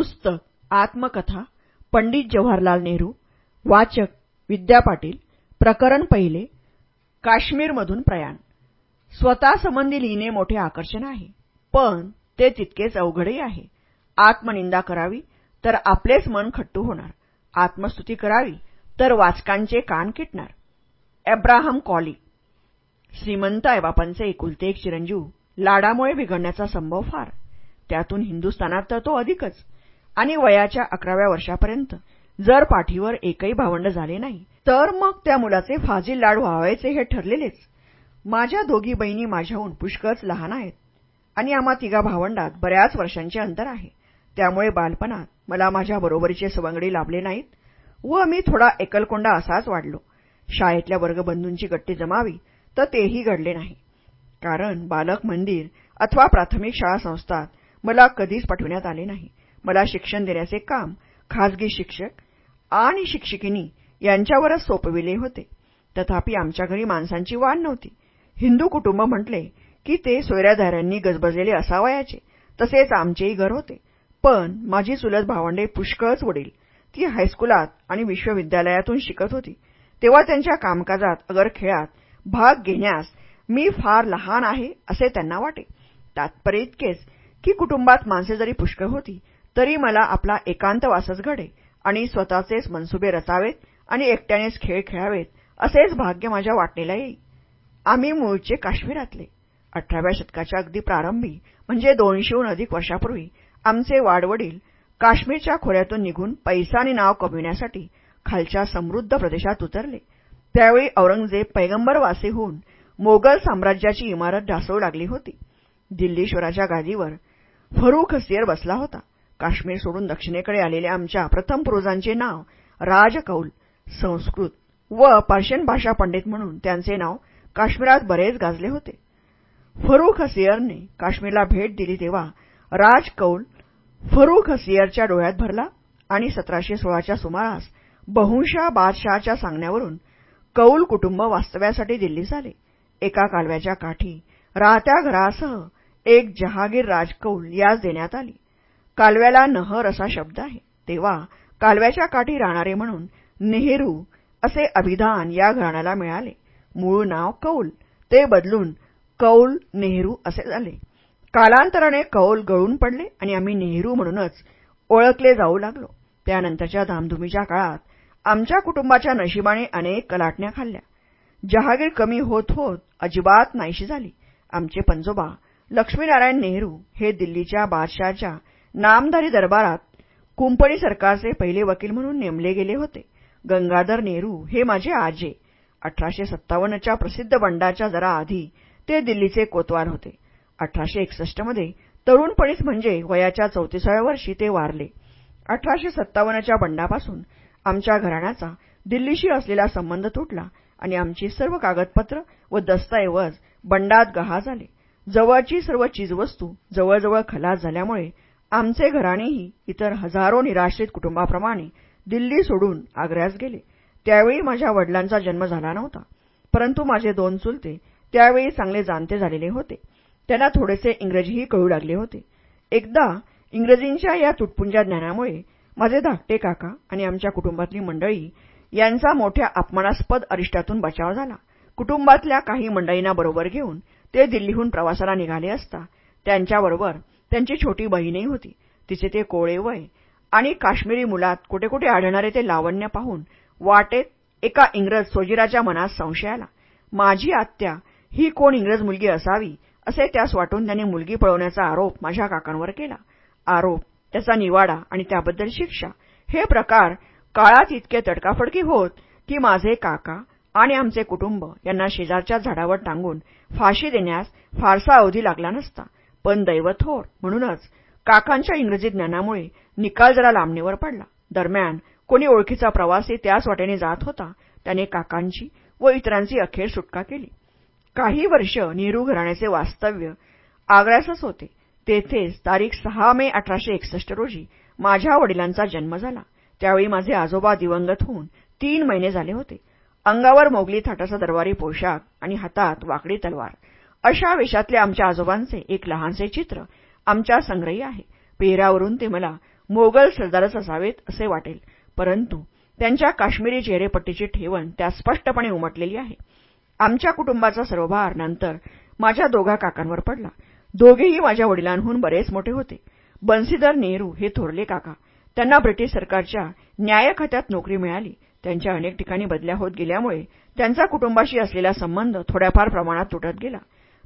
पुस्तक आत्मकथा पंडित जवाहरलाल नेहरू वाचक विद्या पाटील प्रकरण पहिले काश्मीरमधून प्रयाण. स्वतःसंबंधी लिहिणे मोठे आकर्षण आहे पण ते तितकेच अवघडही आहे. आत्मनिंदा करावी तर आपलेच मन खट्टू होणार. आत्मस्तुती करावी तर वाचकांचे कान किटणार. एब्राहम कॉली. श्रीमंत आईबापांचे एकुलते एक चिरंजीव लाडामुळे बिघडण्याचा संभव फार. त्यातून हिंदुस्थानात तर तो अधिकच. आणि वयाच्या अकराव्या वर्षापर्यंत. जर पाठीवर एकही भावंड झाले नाही तर मग त्या मुलाचे फाजील लाड व्हावायचे हे ठरलेलेच. माझ्या दोघी बहिणी माझ्याहून पुष्कळच लहान आहेत आणि आम्हा तिघा भावंडात बऱ्याच वर्षांचे अंतर आहे. त्यामुळे बालपणात मला माझ्या बरोबरीचे सवंगडी लाभले नाहीत व मी थोडा एकलकोंडा असाच वाढलो. शाळेतल्या वर्गबंधूंची गट्टी जमावी तर तेही घडले नाही. कारण बालक मंदिर अथवा प्राथमिक शाळा संस्थात मला कधीच पाठविण्यात आले नाही. मला शिक्षण देण्याचे काम खाजगी शिक्षक आणि शिक्षिकिनी यांच्यावरच सोपविले होते. तथापि आमच्या घरी माणसांची वाढ नव्हती. हिंदू कुटुंब म्हटले की ते सोयऱ्याधाऱ्यांनी गजबजलेले असावयाचे. तसेच आमचेही घर होते. पण माझी चुलत भावंडे पुष्कळच वडील. ती हायस्कुलात आणि विश्वविद्यालयातून शिकत होती. तेव्हा त्यांच्या कामकाजात अगर खेळात भाग घेण्यास मी फार लहान आहे असे त्यांना वाटे. तात्पर्य इतकेच की कुटुंबात माणसे जरी पुष्कळ होती तरी मला आपला एकांतवासच घडे आणि स्वतःचेच मनसुबे रचावेत आणि एकट्यानेच खेळ खेळावेत असेच भाग्य माझ्या वाटणीला येई आम्ही मूळचे काश्मीरातले. अठराव्या शतकाच्या अगदी प्रारंभी म्हणजे दोनशेहून अधिक वर्षापूर्वी आमचे वाडवडील काश्मीरच्या खोऱ्यातून निघून पैसा आणि नाव कमविण्यासाठी खालच्या समृद्ध प्रदेशात उतरले. त्यावेळी औरंगजेब पैगंबरवासी होऊन मोगल साम्राज्याची इमारत ढासळू लागली होती. दिल्लीश्वराच्या गादीवर फरुख सियर बसला होता. काश्मीर सोडून दक्षिणेकडे आलेल्या आमच्या प्रथम पूर्वजांचे नाव राजकौल संस्कृत व पर्शियन भाषा पंडित म्हणून त्यांचे नाव काश्मीरात बरेच गाजले होते. फरुख सियरने काश्मीरला भेट दिली तेव्हा राजकौल फरुख सियरच्या डोळ्यात भरला आणि सतराशे सोळाच्या सुमारास बहुशा बादशहाच्या सांगण्यावरून कौल कुटुंब वास्तव्यासाठी दिल्लीस आले. एका कालव्याच्या काठी राहत्या घरासह एक जहागीर राजकौल यास देण्यात आली. कालव्याला नहर असा शब्द आहे. तेव्हा कालव्याच्या काठी राहणारे म्हणून नेहरू असे अभिधान या घराण्याला मिळाले. मूळ नाव कौल. ते बदलून कौल नेहरू असे झाले. कालांतराने कौल गळून पडले आणि आम्ही नेहरू म्हणूनच ओळखले जाऊ लागलो. त्यानंतरच्या धामधुमीच्या काळात आमच्या कुटुंबाच्या नशिबाने अनेक कलाटण्या खाल्ल्या. जहागीर कमी होत होत अजिबात नाहीशी झाली. आमचे पंजोबा लक्ष्मीनारायण नेहरू हे दिल्लीच्या बादशहाच्या नामधारी दरबारात कुंपणी सरकारचे पहिले वकील म्हणून नेमले गेले होते. गंगाधर नेहरू हे माझे आजे. अठराशे सत्तावन्नच्या प्रसिद्ध बंडाच्या जरा आधी ते दिल्लीचे कोतवाल होते. अठराशे एकसष्टमध्ये तरुणपणीच म्हणजे वयाच्या चौतीसाव्या वर्षी ते वारले. अठराशे सत्तावन्नच्या बंडापासून आमच्या घराण्याचा दिल्लीशी असलेला संबंध तुटला आणि आमची सर्व कागदपत्र व दस्तऐवज बंडात गहाळ झाले. जवळची सर्व चीजवस्तू जवळजवळ खलास झाल्यामुळे आमचे घराणेही इतर हजारो निराश्रित कुटुंबाप्रमाणे दिल्ली सोडून आग्र्यास गेले. त्यावेळी माझ्या वडिलांचा जन्म झाला नव्हता. परंतु माझे दोन चुलते त्यावेळी चांगले जाणते झालेले होते. त्यांना थोडेसे इंग्रजीही कळू लागले होते. एकदा इंग्रजींच्या या तुटपुंजा ज्ञानामुळे माझे धाकटे काका आणि आमच्या कुटुंबातली मंडळी यांचा मोठ्या अपमानास्पद अरिष्टातून बचाव झाला. कुटुंबातल्या काही मंडळींना बरोबर घेऊन ते दिल्लीहून प्रवासाला निघाले असता त्यांच्याबरोबर त्यांची छोटी बहीणही होती. तिचे ते कोळे वय आणि काश्मीरी मुलात कुठे कुठे आढळणारे ते लावण्य पाहून वाटेत एका इंग्रज सोजिराच्या मनात संशय आला. माझी आत्या ही कोण इंग्रज मुलगी असावी? असे त्यास वाटून त्याने मुलगी पळवण्याचा आरोप माझ्या काकांवर केला. आरोप त्याचा निवाडा आणि त्याबद्दल शिक्षा हे प्रकार काळात इतके तडकाफडकी होत की माझे काका आणि आमचे कुटुंब यांना शेजारच्या झाडावर टांगून फाशी देण्यास फारसा अवधी लागला नसता. पण दैवथोर म्हणूनच काकांच्या इंग्रजी ज्ञानामुळे निकाल जरा लांबणीवर पडला. दरम्यान कोणी ओळखीचा प्रवासी त्याच वाटेने जात होता. त्याने काकांची व इतरांची अखेर सुटका केली. काही वर्ष नेहरू घराण्याचे वास्तव्य आग्र्यासच होते. तेथेच तारीख सहा मे अठराशे एकसष्ट रोजी माझ्या वडिलांचा जन्म झाला. त्यावेळी माझे आजोबा दिवंगत होऊन तीन महिने झाले होते. अंगावर मोगली थाटाचा दरबारी पोशाख आणि हातात वाकडी तलवार. अशा वेशातले आमच्या आजोबांचे एक लहानसे चित्र आमच्या संग्रही आहे. पेहरावरून ते मला मोगल सरदारच असावेत असे वाटेल. परंतु त्यांच्या काश्मीरी चेहरेपट्टीची ठेवण त्यात स्पष्टपणे उमटलेली आहे. आमच्या कुटुंबाचा सर्व भार नंतर माझ्या दोघा काकांवर पडला. दोघेही माझ्या वडिलांहून बरेच मोठे होते. बन्सीधर नेहरू हे थोरले काका. त्यांना ब्रिटिश सरकारच्या न्याय खात्यात नोकरी मिळाली. त्यांच्या अनेक ठिकाणी बदल्या होत गेल्यामुळे त्यांचा कुटुंबाशी असलेला संबंध थोड्याफार प्रमाणात तुटत गेला.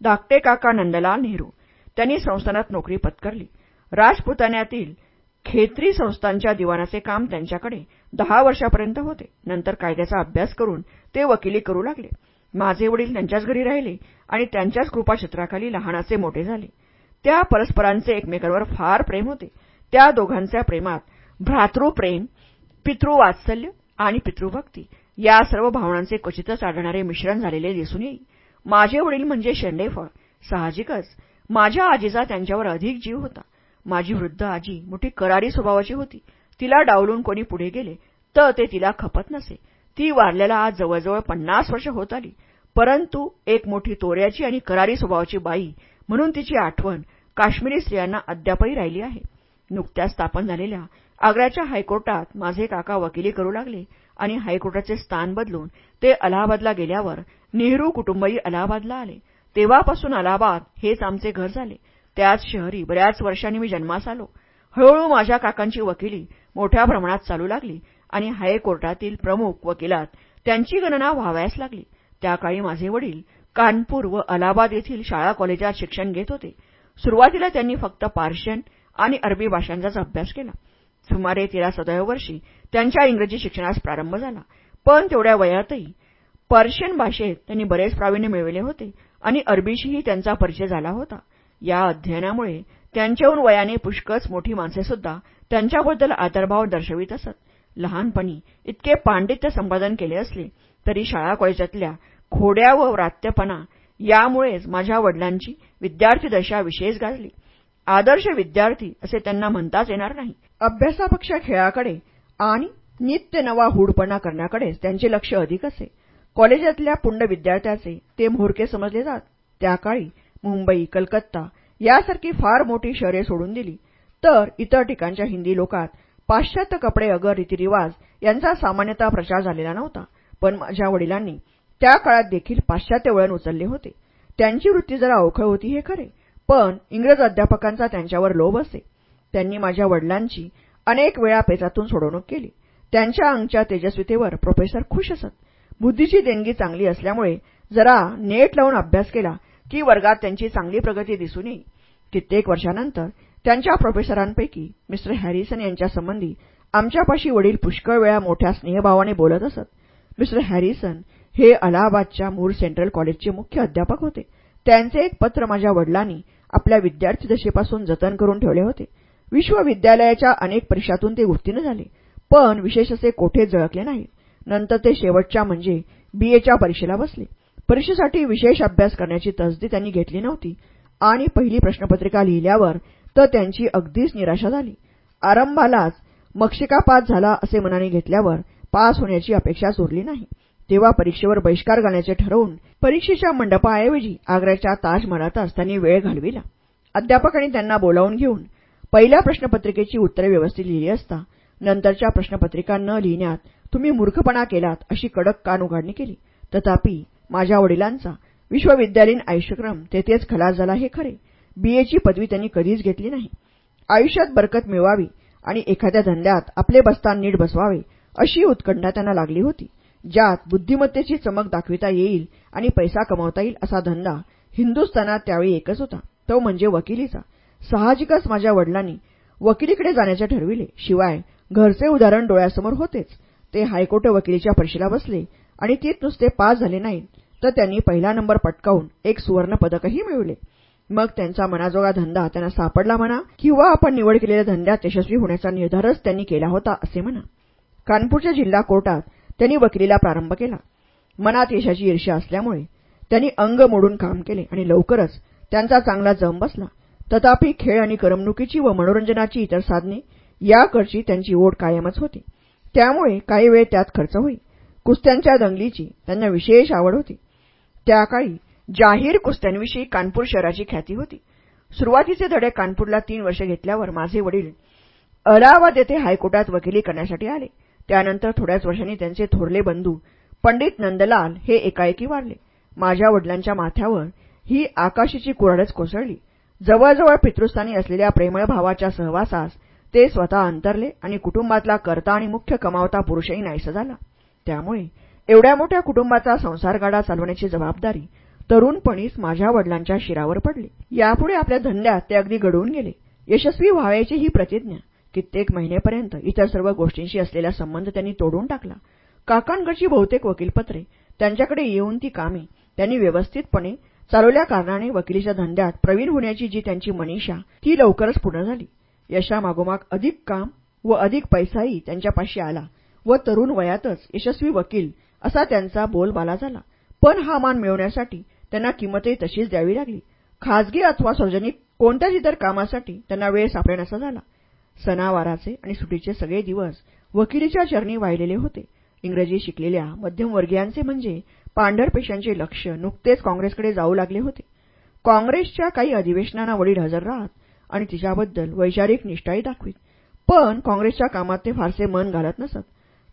धाकटे काका नंदलाल नेहरू. त्यांनी संस्थानात नोकरी पत्करली. राजपुतान्यातील खेत्री संस्थांच्या दिवाणाचे काम त्यांच्याकडे दहा वर्षापर्यंत होते. नंतर कायद्याचा अभ्यास करून ते वकिली करू लागले. माझे वडील त्यांच्याच घरी राहिले आणि त्यांच्याच कृपाक्षेत्राखाली लहानाचे मोठे झाले. त्या परस्परांचे एकमेकांवर फार प्रेम होते. त्या दोघांच्या प्रेमात भ्रातृप्रेम पितृवात्सल्य आणि पितृभक्ती या सर्व भावनांचे क्वचितच आढळणारे मिश्रण झालेले दिसून येईल माझे वडील म्हणजे शेंडेफळ. साहजिकच. माझ्या आजीचा त्यांच्यावर अधिक जीव होता. माझी वृद्ध आजी मोठी करारी स्वभावाची होती. तिला डावलून कोणी पुढे गेले तर ते तिला खपत नसे. ती वारल्याला आज जवळजवळ पन्नास वर्ष होत आली. परंतु एक मोठी तोऱ्याची आणि करारी स्वभावाची बाई म्हणून तिची आठवण काश्मीरी स्त्रियांना अद्यापही राहिली आहे. नुकत्याच स्थापन झालेल्या आग्र्याच्या हायकोर्टात माझे काका वकिली करू लागले आणि हायकोर्टाचे स्थान बदलून ते अलाहाबादला गेल्यावर नेहरू कुटुंबही अलाहाबादला आले. तेव्हापासून अलाहाबाद हेच आमचे घर झाले. त्याच शहरी बऱ्याच वर्षांनी मी जन्मास आलो. हळूहळू माझ्या काकांची वकिली मोठ्या प्रमाणात चालू लागली आणि हायकोर्टातील प्रमुख वकिलात त्यांची गणना व्हावयास लागली. त्याकाळी माझे वडील कानपूर व अलाहाबाद येथील शाळा कॉलेजात शिक्षण घेत होते. सुरुवातीला त्यांनी फक्त पार्शियन आणि अरबी भाषांचाच अभ्यास केला. सुमारे तेरा सदैव वर्षी त्यांच्या इंग्रजी शिक्षणास प्रारंभ झाला. पण तेवढ्या वयातही पर्शियन भाषेत त्यांनी बरेच प्रावीण्य मिळविले होते आणि अरबीशीही त्यांचा परिचय झाला होता. या अध्ययनामुळे त्यांच्याहून वयाने पुष्कळच मोठी माणसे सुद्धा त्यांच्याबद्दल आदरभाव दर्शवित असत. लहानपणी इतके पांडित्य संपादन केले असले तरी शाळा कॉलेजातल्या खोड्या व व्रात्यपणा यामुळेच माझ्या वडिलांची विद्यार्थी दशा विशेष गाजली. आदर्श विद्यार्थी असे त्यांना म्हणताच येणार नाही. अभ्यासापेक्षा खेळाकडे आणि नित्य नवा हुडपणा करण्याकडेच त्यांचे लक्ष अधिक असे. कॉलेजातल्या पुंड विद्यार्थ्याचे ते म्होरके समजले जात. त्या काळी मुंबई कलकत्ता यासारखी फार मोठी शहरे सोडून दिली. तर इतर ठिकाणच्या हिंदी लोकात पाश्चात्य कपडे अगर रीतिरिवाज यांचा सामान्यतः प्रचार झालेला नव्हता. पण माझ्या वडिलांनी त्या काळात देखील पाश्चात्य वळण उचलले होते. त्यांची वृत्ती जरा अवखळ होती हे खरे पण इंग्रज अध्यापकांचा त्यांच्यावर लोभ असे. त्यांनी माझ्या वडिलांची अनेक वेळा पेचातून सोडवणूक केली. त्यांच्या अंगच्या तेजस्वितेवर प्रोफेसर खुश असत. बुद्धीची देणगी चांगली असल्यामुळे जरा नेट लावून अभ्यास केला की वर्गात त्यांची चांगली प्रगती दिसून येई कित्येक वर्षानंतर त्यांच्या प्रोफेसरांपैकी मिस्टर हॅरिसन यांच्या संबंधी आमच्यापाशी वडील पुष्कळ वेळा मोठ्या स्नेहभावाने बोलत असत. मिस्टर हॅरिसन हे अलाहाबादच्या मूर सेंट्रल कॉलेजचे मुख्य अध्यापक होते. त्यांचे एक पत्र माझ्या वडिलांनी आपल्या विद्यार्थी दशेपासून जतन करून ठेवले होते. विश्वविद्यालयाच्या अनेक परीक्षातून ते उत्तीर्ण झाले पण विशेष असे कोठे जळकले नाही नंतर ते शेवटच्या म्हणजे बीएच्या परीक्षेला बसले. परीक्षेसाठी विशेष अभ्यास करण्याची तसदी त्यांनी घेतली नव्हती. आणि पहिली प्रश्नपत्रिका लिहिल्यावर तर त्यांची अगदीच निराशा झाली. आरंभालाच मक्षिका पास झाला असे मनाने घेतल्यावर पास होण्याची अपेक्षाच उरली नाही. तेव्हा परीक्षेवर बहिष्कार घालण्याचे ठरवून परीक्षेच्या मंडपाऐवजी आग्र्याच्या ताजमहालातच त्यांनी वेळ घालविला. अध्यापकांनी त्यांना बोलावून घेऊन पहिल्या प्रश्नपत्रिकेची उत्तरे व्यवस्थित लिहिली असता नंतरच्या प्रश्नपत्रिका न लिहिण्यात तुम्ही मूर्खपणा केलात अशी कडक कान उघाडणी केली. तथापि माझ्या वडिलांचा विश्वविद्यालयीन आयुष्यक्रम तेथेच खलास झाला हे खरे. बीएची पदवी त्यांनी कधीच घेतली नाही. आयुष्यात बरकत मिळवावी आणि एखाद्या धंद्यात आपले बस्तान नीट बसवावे अशी उत्कंठा त्यांना लागली होती. ज्यात बुद्धिमत्तेची चमक दाखविता येईल आणि पैसा कमावता येईल असा धंदा हिंदुस्थानात त्यावेळी एकच होता. तो म्हणजे वकिलीचा. साहजिकच माझ्या वडिलांनी वकिलीकडे जाण्याचे ठरविले. शिवाय घरचे उदाहरण डोळ्यासमोर होतेच. ते हायकोर्ट वकिलीच्या परीक्षेला बसले आणि तीत नुसते पास झाले नाहीत तर त्यांनी पहिला नंबर पटकावून एक सुवर्ण पदकही मिळवले. मग त्यांचा मनाजोगा धंदा त्यांना सापडला म्हणा किंवा आपण निवड केलेल्या धंद्यात यशस्वी होण्याचा निर्धारच त्यांनी केला होता असे म्हणा. कानपूरच्या जिल्हा कोर्टात त्यांनी वकिलीला प्रारंभ केला. मनात यशाची ईर्ष्या असल्यामुळे त्यांनी अंग मोडून काम केले आणि लवकरच त्यांचा चांगला जम बसला. तथापि खेळ आणि करमणुकीची व मनोरंजनाची इतर साधने याकडची त्यांची ओढ कायमच होती. त्यामुळे काही वेळ त्यात खर्च होई कुस्त्यांच्या दंगलीची त्यांना विशेष आवड होती. त्या काळी जाहीर कुस्त्यांविषयी कानपूर शहराची ख्याती होती. सुरुवातीचे धडे कानपूरला तीन वर्ष घेतल्यावर माझे वडील अलाहाबाद येथे हायकोर्टात वकिली करण्यासाठी आले. त्यानंतर थोड्याच वर्षांनी त्यांचे थोरले बंधू पंडित नंदलाल हे एकाएकी वारले माझ्या वडिलांच्या माथ्यावर ही आकाशीची कुऱ्हाडच कोसळली. जवळजवळ पितृस्थानी असलेल्या प्रेमळ भावाच्या सहवासास ते स्वतः अंतरले आणि कुटुंबातला कर्ता आणि मुख्य कमावता पुरुषही नाहीसा झाला. त्यामुळे एवढ्या मोठ्या कुटुंबाचा संसारगाडा चालवण्याची जबाबदारी तरुणपणीच माझ्या वडिलांच्या शिरावर पडली. यापुढे आपल्या धंद्यात ते अगदी घडवून गेले. यशस्वी व्हावयाची ही प्रतिज्ञा कित्येक महिनेपर्यंत इतर सर्व गोष्टींशी असलेला संबंध त्यांनी तोडून टाकला. काकांकडची बहुतेक वकीलपत्रे त्यांच्याकडे येऊन ती कामे त्यांनी व्यवस्थितपणे चालवल्या कारणाने वकिलीच्या धंद्यात प्रवीण होण्याची जी त्यांची मनीषा ती लवकरच पूर्ण झाली. यशामागोमाग अधिक काम व अधिक पैसाही त्यांच्यापाशी आला व तरुण वयातच यशस्वी वकील असा त्यांचा बोलबाला झाला. पण हा मान मिळवण्यासाठी त्यांना किंमतही तशीच द्यावी लागली. खाजगी अथवा सार्वजनिक कोणत्याच इतर कामासाठी त्यांना वेळ सापडेनासा झाला. सणावाराचे आणि सुटीचे सगळे दिवस वकिलीच्या चरणी वाहिलेले होते. इंग्रजी शिकलेल्या मध्यमवर्गीयांचे म्हणजे पांढरपेशांचे लक्ष नुकतेच काँग्रेसकडे जाऊ लागले होते. काँग्रेसच्या काही अधिवेशनांना वडील हजर राहत आणि तिच्याबद्दल वैचारिक निष्ठाही दाखवीत. पण काँग्रेसच्या कामात ते फारसे मन घालत नसत.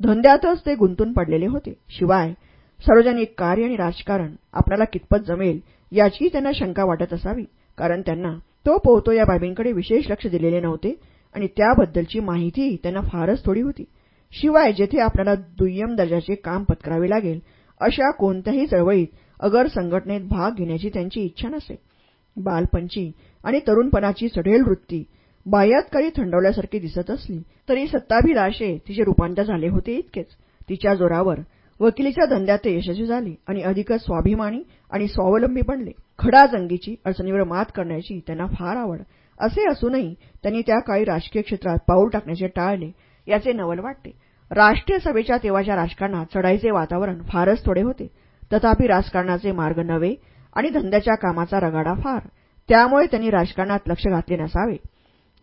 धंद्यातच ते गुंतून पडलेले होते. शिवाय सार्वजनिक कार्य आणि राजकारण आपल्याला कितपत जमेल याचीही त्यांना शंका वाटत असावी. कारण त्यांना तो पोहतो या बाबींकडे विशेष लक्ष दिलेले नव्हते आणि त्याबद्दलची माहितीही त्यांना फारच थोडी होती. शिवाय जेथे आपल्याला दुय्यम दर्जाचे काम पत्करावे लागेल अशा कोणत्याही चळवळीत अगर संघटनेत भाग घेण्याची त्यांची इच्छा नसे. बालपणची आणि तरुणपणाची चढेल वृत्ती. बाह्यातकारी थंडवल्यासारखी दिसत असली तरी सत्ताभिलाषे तिचे रूपांतर झाले होते इतकेच. तिच्या जोरावर वकिलीच्या धंद्यात ते यशस्वी झाले आणि अधिकच स्वाभिमानी आणि स्वावलंबी बनले. खडा जंगीची अडचणीवर मात करण्याची त्यांना फार आवड. असे असूनही त्यांनी त्या काळी राजकीय क्षेत्रात पाऊल टाकण्याचे टाळले याचे नवल वाटते. राष्ट्रीय सभेच्या तेव्हाच्या राजकारणात चढाईचे वातावरण फारच थोडे होते. तथापि राजकारणाचे मार्ग नवे आणि धंद्याच्या कामाचा रगाडा फार. त्यामुळे त्यांनी राजकारणात लक्ष घातले नसावे.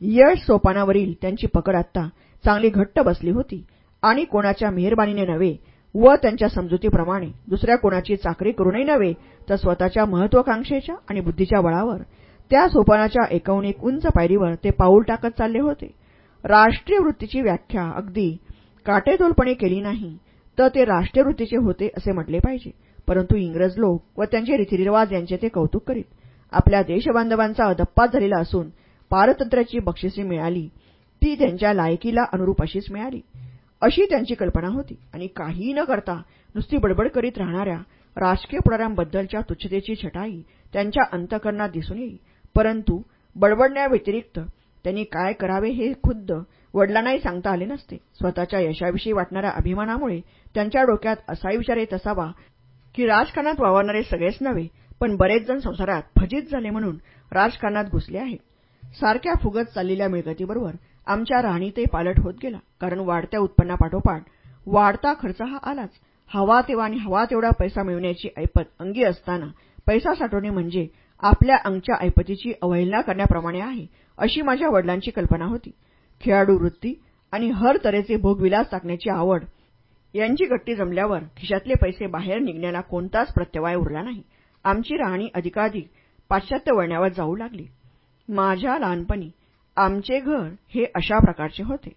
यश सोपानावरील त्यांची पकड आत्ता चांगली घट्ट बसली होती. आणि कोणाच्या मेहरबानीने नव्हे व त्यांच्या समजुतीप्रमाणे दुसऱ्या कोणाची चाकरी करूनही नव्हे तर स्वतःच्या महत्वाकांक्षेच्या आणि बुद्धीच्या बळावर. त्या सोपानाच्या एकूण एक उंच पायरीवर ते पाऊल टाकत चालले होते. राष्ट्रीय वृत्तीची व्याख्या अगदी काटेतोलपणे केली नाही तर ते राष्ट्रीय वृत्तीचे होते असे म्हटले पाहिजे. परंतु इंग्रज लोक व त्यांचे रीतिरिवाज यांचे ते कौतुक करीत. आपल्या देशबांधवांचा अदप्पात झालेला असून पारतंत्र्याची बक्षिसी मिळाली ती त्यांच्या लायकीला अनुरूप अशीच मिळाली. अशी त्यांची कल्पना होती आणि काहीही न करता नुसती बडबड करीत राहणाऱ्या राजकीय पुढाऱ्यांबद्दलच्या तुच्छतेची छटाई त्यांच्या अंतकरणात दिसून येई. परंतु बडबडण्याव्यतिरिक्त त्यांनी काय करावे हे खुद्द वडिलांनाही सांगता आले नसते. स्वतःच्या यशाविषयी वाटणाऱ्या अभिमानामुळे त्यांच्या डोक्यात असाही विचार येत असावा की राजकारणात वावरणारे सगळेच नव्हे पण बरेच जण संसारात फजित झाले म्हणून राजकारणात घुसले आहेत. सारख्या फुगत चाललेल्या मिळकतीबरोबर आमच्या राहणीतही पालट होत गेला कारण वाढत्या उत्पन्नापाठोपाठ वाढता खर्च हा आलाच. हवा तेव्हा आणि हवा तेवढा पैसा मिळवण्याची ऐपत अंगी असताना पैसा साठवणे म्हणजे आपल्या अंगच्या ऐपतीची अवहेलना करण्याप्रमाणे आहे अशी माझ्या वडिलांची कल्पना होती. खेळाडू वृत्ती आणि हर तऱ्हेचे भोगविलास टाकण्याची आवड यांची गट्टी जमल्यावर खिशातले पैसे बाहेर निघण्याला कोणताच प्रत्यवाय उरला नाही. आमची राहणी अधिकाधिक पाश्चात्य वळण्यावर जाऊ लागली. माझ्या लहानपणी आमचे घर हे अशा प्रकारचे होते.